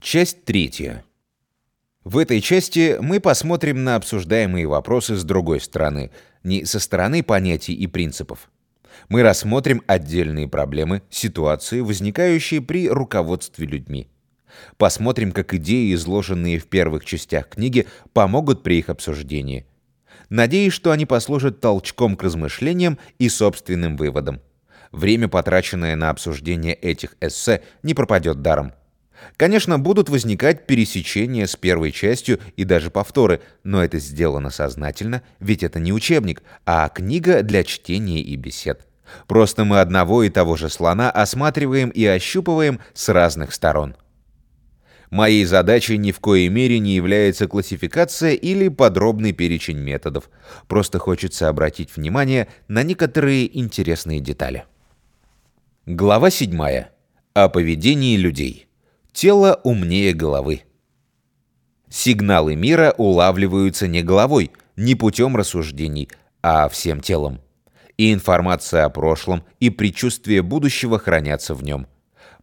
Часть третья. В этой части мы посмотрим на обсуждаемые вопросы с другой стороны, не со стороны понятий и принципов. Мы рассмотрим отдельные проблемы, ситуации, возникающие при руководстве людьми. Посмотрим, как идеи, изложенные в первых частях книги, помогут при их обсуждении. Надеюсь, что они послужат толчком к размышлениям и собственным выводам. Время, потраченное на обсуждение этих эссе, не пропадет даром. Конечно, будут возникать пересечения с первой частью и даже повторы, но это сделано сознательно, ведь это не учебник, а книга для чтения и бесед. Просто мы одного и того же слона осматриваем и ощупываем с разных сторон. Моей задачей ни в коей мере не является классификация или подробный перечень методов. Просто хочется обратить внимание на некоторые интересные детали. Глава 7. О поведении людей. Тело умнее головы. Сигналы мира улавливаются не головой, не путем рассуждений, а всем телом. И информация о прошлом, и предчувствие будущего хранятся в нем.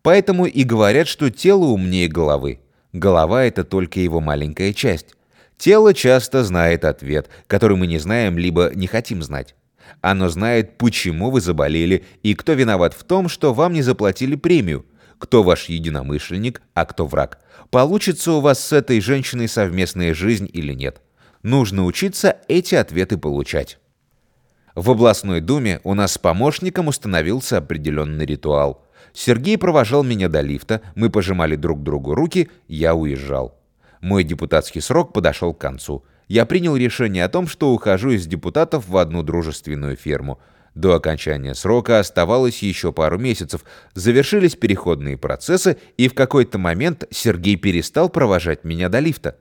Поэтому и говорят, что тело умнее головы. Голова — это только его маленькая часть. Тело часто знает ответ, который мы не знаем, либо не хотим знать. Оно знает, почему вы заболели и кто виноват в том, что вам не заплатили премию — кто ваш единомышленник, а кто враг. Получится у вас с этой женщиной совместная жизнь или нет. Нужно учиться эти ответы получать. В областной думе у нас с помощником установился определенный ритуал. Сергей провожал меня до лифта, мы пожимали друг другу руки, я уезжал. Мой депутатский срок подошел к концу. Я принял решение о том, что ухожу из депутатов в одну дружественную ферму – до окончания срока оставалось еще пару месяцев, завершились переходные процессы, и в какой-то момент Сергей перестал провожать меня до лифта.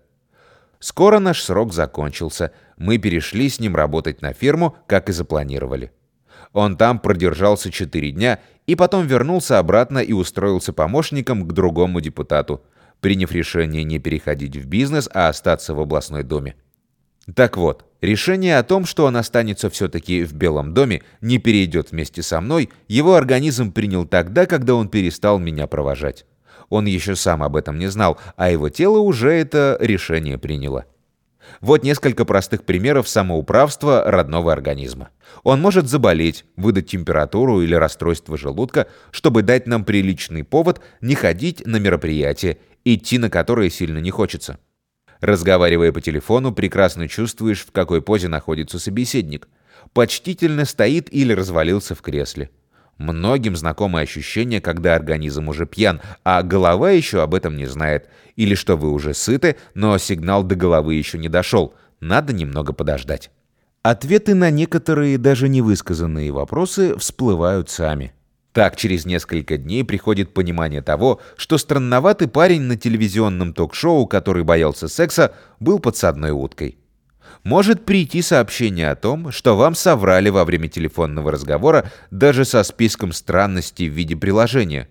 Скоро наш срок закончился, мы перешли с ним работать на ферму, как и запланировали. Он там продержался 4 дня и потом вернулся обратно и устроился помощником к другому депутату, приняв решение не переходить в бизнес, а остаться в областной доме. Так вот, решение о том, что он останется все-таки в Белом доме, не перейдет вместе со мной, его организм принял тогда, когда он перестал меня провожать. Он еще сам об этом не знал, а его тело уже это решение приняло. Вот несколько простых примеров самоуправства родного организма. Он может заболеть, выдать температуру или расстройство желудка, чтобы дать нам приличный повод не ходить на мероприятия, идти на которые сильно не хочется. Разговаривая по телефону, прекрасно чувствуешь, в какой позе находится собеседник. Почтительно стоит или развалился в кресле. Многим знакомое ощущение, когда организм уже пьян, а голова еще об этом не знает. Или что вы уже сыты, но сигнал до головы еще не дошел. Надо немного подождать. Ответы на некоторые даже невысказанные вопросы всплывают сами. Так через несколько дней приходит понимание того, что странноватый парень на телевизионном ток-шоу, который боялся секса, был подсадной уткой. Может прийти сообщение о том, что вам соврали во время телефонного разговора даже со списком странностей в виде приложения.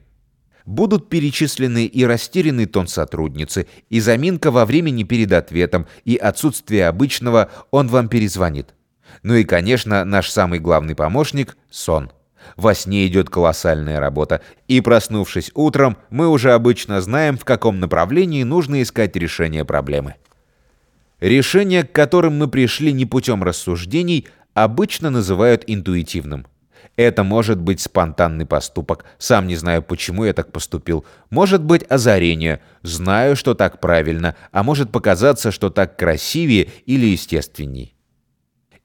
Будут перечислены и растерянный тон сотрудницы, и заминка во времени перед ответом, и отсутствие обычного «он вам перезвонит». Ну и, конечно, наш самый главный помощник – сон. Во сне идет колоссальная работа, и проснувшись утром, мы уже обычно знаем, в каком направлении нужно искать решение проблемы. Решение, к которым мы пришли не путем рассуждений, обычно называют интуитивным. Это может быть спонтанный поступок, сам не знаю, почему я так поступил. Может быть озарение, знаю, что так правильно, а может показаться, что так красивее или естественней.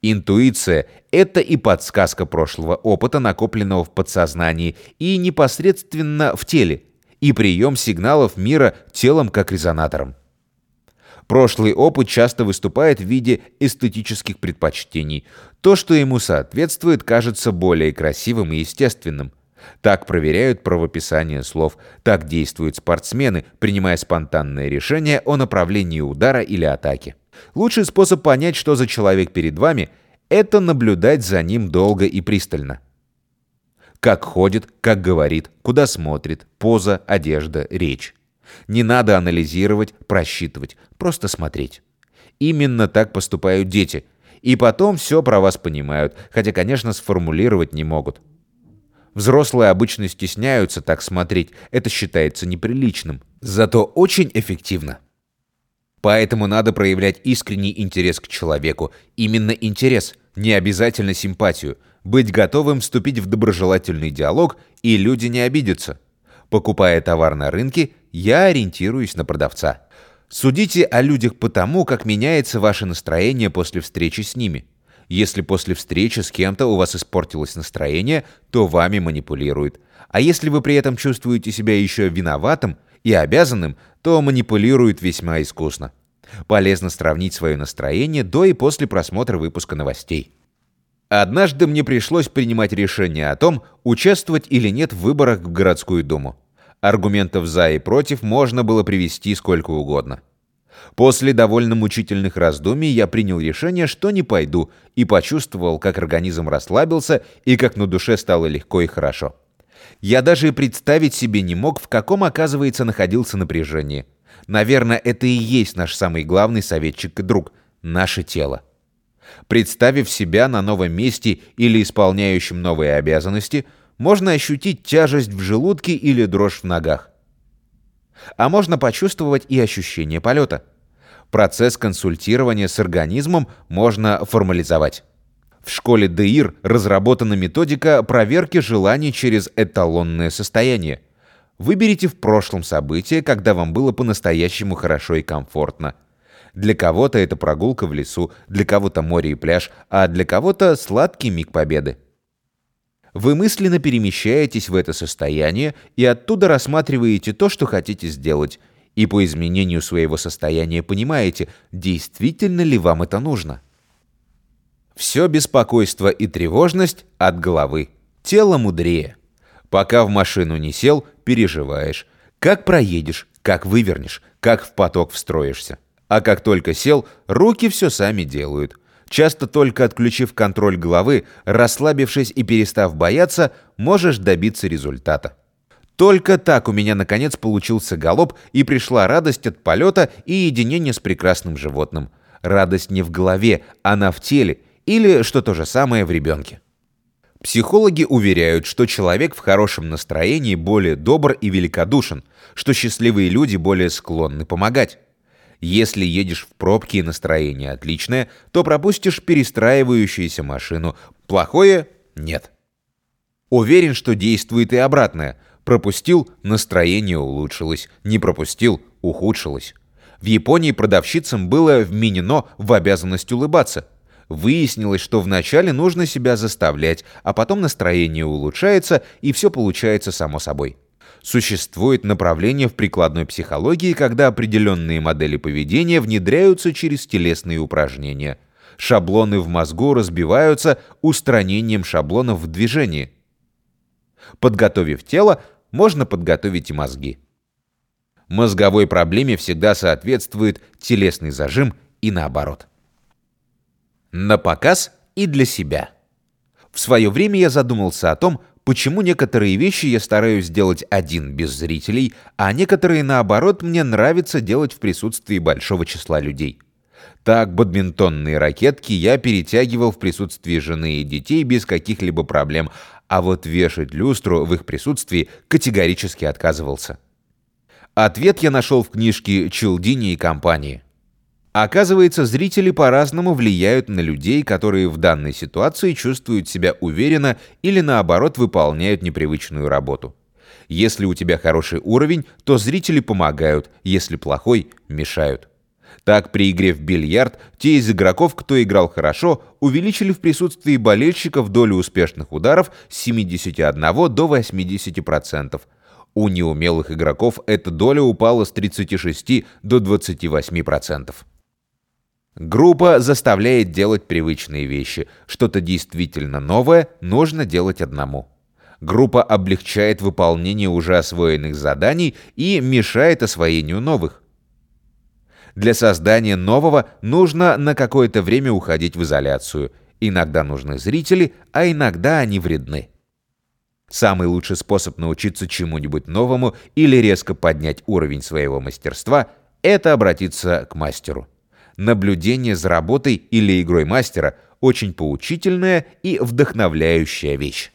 Интуиция — это и подсказка прошлого опыта, накопленного в подсознании, и непосредственно в теле, и прием сигналов мира телом как резонатором. Прошлый опыт часто выступает в виде эстетических предпочтений. То, что ему соответствует, кажется более красивым и естественным. Так проверяют правописание слов, так действуют спортсмены, принимая спонтанное решение о направлении удара или атаки. Лучший способ понять, что за человек перед вами, это наблюдать за ним долго и пристально. Как ходит, как говорит, куда смотрит, поза, одежда, речь. Не надо анализировать, просчитывать, просто смотреть. Именно так поступают дети. И потом все про вас понимают, хотя, конечно, сформулировать не могут. Взрослые обычно стесняются так смотреть, это считается неприличным. Зато очень эффективно. Поэтому надо проявлять искренний интерес к человеку. Именно интерес, не обязательно симпатию. Быть готовым вступить в доброжелательный диалог, и люди не обидятся. Покупая товар на рынке, я ориентируюсь на продавца. Судите о людях по тому, как меняется ваше настроение после встречи с ними. Если после встречи с кем-то у вас испортилось настроение, то вами манипулируют. А если вы при этом чувствуете себя еще виноватым и обязанным, то манипулируют весьма искусно. Полезно сравнить свое настроение до и после просмотра выпуска новостей. Однажды мне пришлось принимать решение о том, участвовать или нет в выборах в городскую думу. Аргументов «за» и «против» можно было привести сколько угодно. После довольно мучительных раздумий я принял решение, что не пойду, и почувствовал, как организм расслабился и как на душе стало легко и хорошо. Я даже и представить себе не мог, в каком, оказывается, находился напряжение. Наверное, это и есть наш самый главный советчик и друг – наше тело. Представив себя на новом месте или исполняющим новые обязанности, можно ощутить тяжесть в желудке или дрожь в ногах. А можно почувствовать и ощущение полета. Процесс консультирования с организмом можно формализовать. В школе ДИР разработана методика проверки желаний через эталонное состояние. Выберите в прошлом событие, когда вам было по-настоящему хорошо и комфортно. Для кого-то это прогулка в лесу, для кого-то море и пляж, а для кого-то сладкий миг победы. Вы мысленно перемещаетесь в это состояние и оттуда рассматриваете то, что хотите сделать, и по изменению своего состояния понимаете, действительно ли вам это нужно. Все беспокойство и тревожность от головы. Тело мудрее. Пока в машину не сел, переживаешь. Как проедешь, как вывернешь, как в поток встроишься. А как только сел, руки все сами делают. Часто только отключив контроль головы, расслабившись и перестав бояться, можешь добиться результата. Только так у меня наконец получился галоп и пришла радость от полета и единения с прекрасным животным. Радость не в голове, она в теле, или, что то же самое, в ребенке. Психологи уверяют, что человек в хорошем настроении более добр и великодушен, что счастливые люди более склонны помогать. Если едешь в пробке и настроение отличное, то пропустишь перестраивающуюся машину. Плохое – нет. Уверен, что действует и обратное. Пропустил – настроение улучшилось, не пропустил – ухудшилось. В Японии продавщицам было вменено в обязанность улыбаться – Выяснилось, что вначале нужно себя заставлять, а потом настроение улучшается, и все получается само собой. Существует направление в прикладной психологии, когда определенные модели поведения внедряются через телесные упражнения. Шаблоны в мозгу разбиваются устранением шаблонов в движении. Подготовив тело, можно подготовить и мозги. Мозговой проблеме всегда соответствует телесный зажим и наоборот. На показ и для себя. В свое время я задумался о том, почему некоторые вещи я стараюсь делать один без зрителей, а некоторые, наоборот, мне нравится делать в присутствии большого числа людей. Так, бадминтонные ракетки я перетягивал в присутствии жены и детей без каких-либо проблем, а вот вешать люстру в их присутствии категорически отказывался. Ответ я нашел в книжке «Челдини и компании». Оказывается, зрители по-разному влияют на людей, которые в данной ситуации чувствуют себя уверенно или наоборот выполняют непривычную работу. Если у тебя хороший уровень, то зрители помогают, если плохой – мешают. Так, при игре в бильярд, те из игроков, кто играл хорошо, увеличили в присутствии болельщиков долю успешных ударов с 71 до 80%. У неумелых игроков эта доля упала с 36 до 28%. Группа заставляет делать привычные вещи. Что-то действительно новое нужно делать одному. Группа облегчает выполнение уже освоенных заданий и мешает освоению новых. Для создания нового нужно на какое-то время уходить в изоляцию. Иногда нужны зрители, а иногда они вредны. Самый лучший способ научиться чему-нибудь новому или резко поднять уровень своего мастерства – это обратиться к мастеру наблюдение за работой или игрой мастера – очень поучительная и вдохновляющая вещь.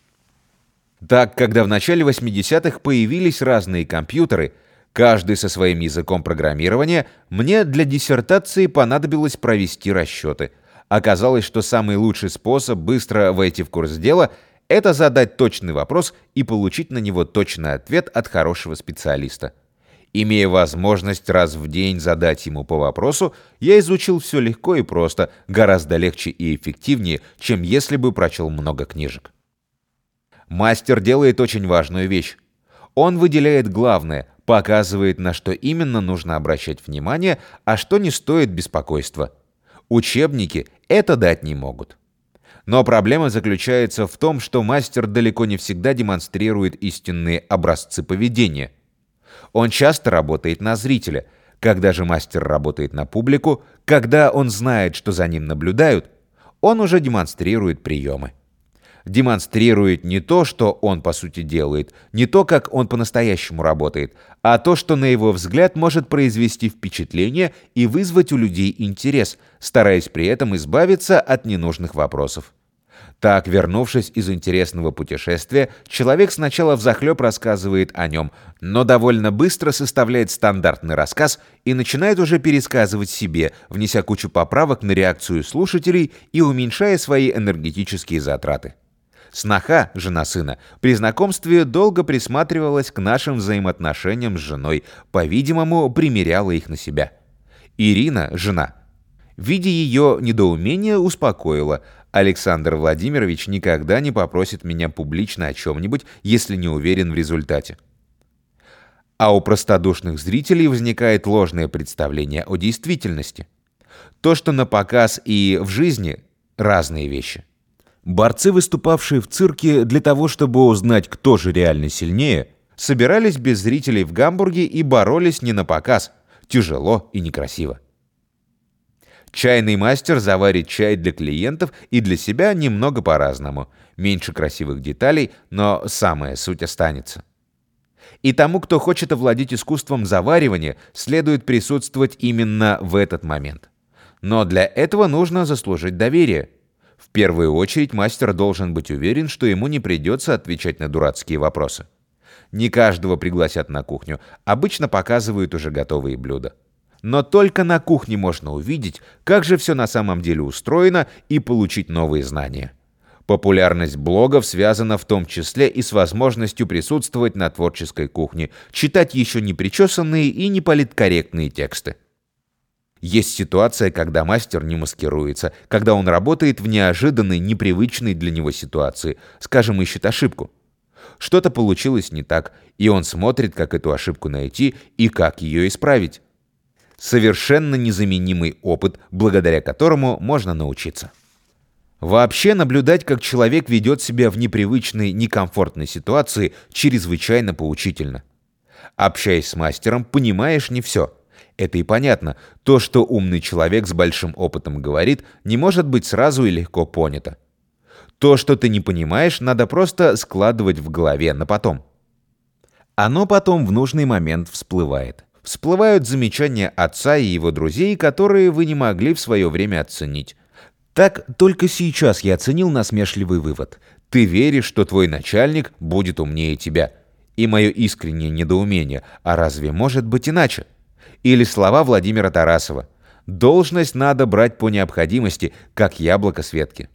Так, когда в начале 80-х появились разные компьютеры, каждый со своим языком программирования, мне для диссертации понадобилось провести расчеты. Оказалось, что самый лучший способ быстро войти в курс дела – это задать точный вопрос и получить на него точный ответ от хорошего специалиста. Имея возможность раз в день задать ему по вопросу, я изучил все легко и просто, гораздо легче и эффективнее, чем если бы прочел много книжек. Мастер делает очень важную вещь. Он выделяет главное, показывает, на что именно нужно обращать внимание, а что не стоит беспокойства. Учебники это дать не могут. Но проблема заключается в том, что мастер далеко не всегда демонстрирует истинные образцы поведения – он часто работает на зрителя. Когда же мастер работает на публику, когда он знает, что за ним наблюдают, он уже демонстрирует приемы. Демонстрирует не то, что он по сути делает, не то, как он по-настоящему работает, а то, что на его взгляд может произвести впечатление и вызвать у людей интерес, стараясь при этом избавиться от ненужных вопросов. Так, вернувшись из интересного путешествия, человек сначала взахлеб рассказывает о нем, но довольно быстро составляет стандартный рассказ и начинает уже пересказывать себе, внеся кучу поправок на реакцию слушателей и уменьшая свои энергетические затраты. Сноха, жена сына, при знакомстве долго присматривалась к нашим взаимоотношениям с женой, по-видимому, примеряла их на себя. Ирина, жена, видя ее недоумение, успокоила, Александр Владимирович никогда не попросит меня публично о чем-нибудь, если не уверен в результате. А у простодушных зрителей возникает ложное представление о действительности. То, что на показ и в жизни – разные вещи. Борцы, выступавшие в цирке для того, чтобы узнать, кто же реально сильнее, собирались без зрителей в Гамбурге и боролись не на показ, тяжело и некрасиво. Чайный мастер заварит чай для клиентов и для себя немного по-разному. Меньше красивых деталей, но самая суть останется. И тому, кто хочет овладеть искусством заваривания, следует присутствовать именно в этот момент. Но для этого нужно заслужить доверие. В первую очередь мастер должен быть уверен, что ему не придется отвечать на дурацкие вопросы. Не каждого пригласят на кухню, обычно показывают уже готовые блюда. Но только на кухне можно увидеть, как же все на самом деле устроено и получить новые знания. Популярность блогов связана в том числе и с возможностью присутствовать на творческой кухне, читать еще не причесанные и не политкорректные тексты. Есть ситуация, когда мастер не маскируется, когда он работает в неожиданной, непривычной для него ситуации, скажем, ищет ошибку. Что-то получилось не так, и он смотрит, как эту ошибку найти и как ее исправить совершенно незаменимый опыт, благодаря которому можно научиться. Вообще наблюдать, как человек ведет себя в непривычной, некомфортной ситуации, чрезвычайно поучительно. Общаясь с мастером, понимаешь не все. Это и понятно. То, что умный человек с большим опытом говорит, не может быть сразу и легко понято. То, что ты не понимаешь, надо просто складывать в голове на потом. Оно потом в нужный момент всплывает всплывают замечания отца и его друзей, которые вы не могли в свое время оценить. Так только сейчас я оценил насмешливый вывод. Ты веришь, что твой начальник будет умнее тебя. И мое искреннее недоумение, а разве может быть иначе? Или слова Владимира Тарасова. Должность надо брать по необходимости, как яблоко с ветки.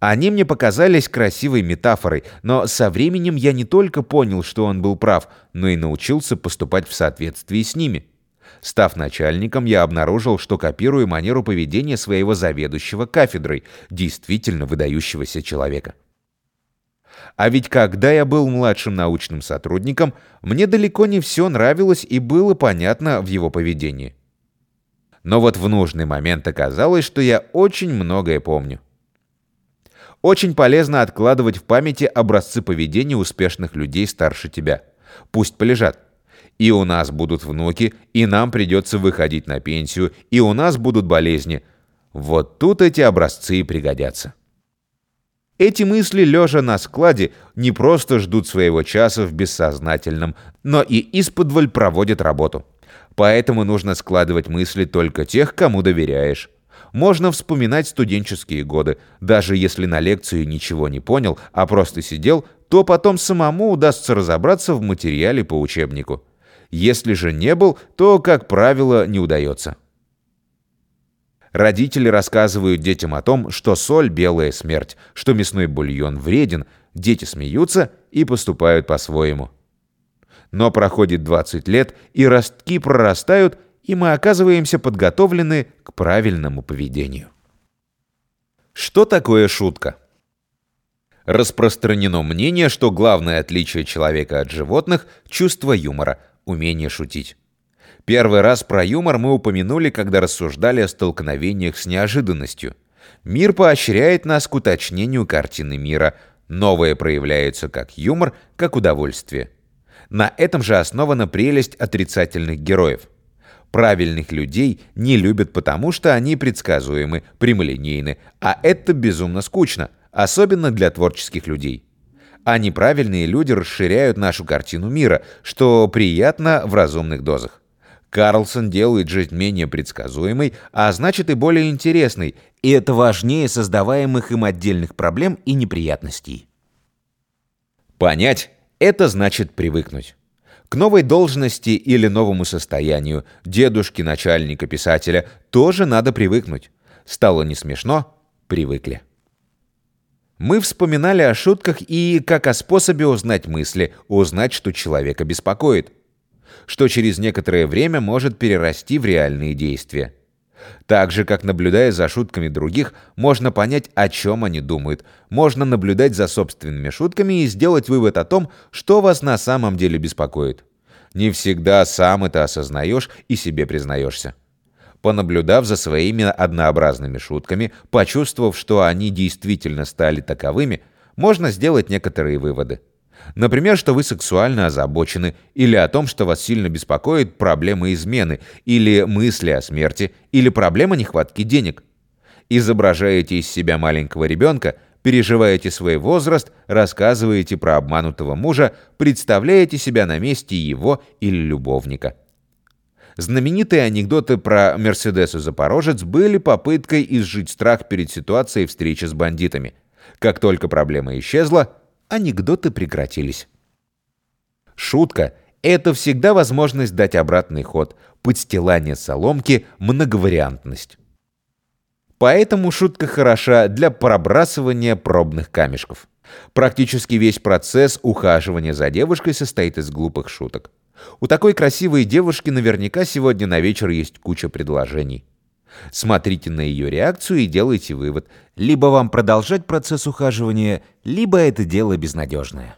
Они мне показались красивой метафорой, но со временем я не только понял, что он был прав, но и научился поступать в соответствии с ними. Став начальником, я обнаружил, что копирую манеру поведения своего заведующего кафедрой, действительно выдающегося человека. А ведь когда я был младшим научным сотрудником, мне далеко не все нравилось и было понятно в его поведении. Но вот в нужный момент оказалось, что я очень многое помню. Очень полезно откладывать в памяти образцы поведения успешных людей старше тебя. Пусть полежат. И у нас будут внуки, и нам придется выходить на пенсию, и у нас будут болезни. Вот тут эти образцы и пригодятся. Эти мысли, лежа на складе, не просто ждут своего часа в бессознательном, но и исподволь проводят работу. Поэтому нужно складывать мысли только тех, кому доверяешь. Можно вспоминать студенческие годы. Даже если на лекции ничего не понял, а просто сидел, то потом самому удастся разобраться в материале по учебнику. Если же не был, то, как правило, не удается. Родители рассказывают детям о том, что соль – белая смерть, что мясной бульон вреден, дети смеются и поступают по-своему. Но проходит 20 лет, и ростки прорастают, и мы оказываемся подготовлены к правильному поведению. Что такое шутка? Распространено мнение, что главное отличие человека от животных – чувство юмора, умение шутить. Первый раз про юмор мы упомянули, когда рассуждали о столкновениях с неожиданностью. Мир поощряет нас к уточнению картины мира. Новое проявляется как юмор, как удовольствие. На этом же основана прелесть отрицательных героев. Правильных людей не любят потому, что они предсказуемы, прямолинейны, а это безумно скучно, особенно для творческих людей. А неправильные люди расширяют нашу картину мира, что приятно в разумных дозах. Карлсон делает жизнь менее предсказуемой, а значит и более интересной, и это важнее создаваемых им отдельных проблем и неприятностей. Понять – это значит привыкнуть. К новой должности или новому состоянию дедушки, начальника, писателя тоже надо привыкнуть. Стало не смешно – привыкли. Мы вспоминали о шутках и как о способе узнать мысли, узнать, что человека беспокоит – что через некоторое время может перерасти в реальные действия. Так же, как наблюдая за шутками других, можно понять, о чем они думают. Можно наблюдать за собственными шутками и сделать вывод о том, что вас на самом деле беспокоит. Не всегда сам это осознаешь и себе признаешься. Понаблюдав за своими однообразными шутками, почувствовав, что они действительно стали таковыми, можно сделать некоторые выводы. Например, что вы сексуально озабочены, или о том, что вас сильно беспокоит проблема измены, или мысли о смерти, или проблема нехватки денег. Изображаете из себя маленького ребенка, переживаете свой возраст, рассказываете про обманутого мужа, представляете себя на месте его или любовника. Знаменитые анекдоты про Мерседес и Запорожец были попыткой изжить страх перед ситуацией встречи с бандитами. Как только проблема исчезла, анекдоты прекратились. Шутка — это всегда возможность дать обратный ход, подстилание соломки, многовариантность. Поэтому шутка хороша для пробрасывания пробных камешков. Практически весь процесс ухаживания за девушкой состоит из глупых шуток. У такой красивой девушки наверняка сегодня на вечер есть куча предложений. Смотрите на ее реакцию и делайте вывод. Либо вам продолжать процесс ухаживания, либо это дело безнадежное.